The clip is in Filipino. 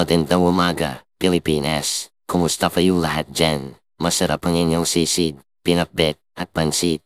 Magandang umaga, Pilipinas. Kumusta kayo lahat dyan? Masarap ang inyong sisid, pinakbet, at pansit.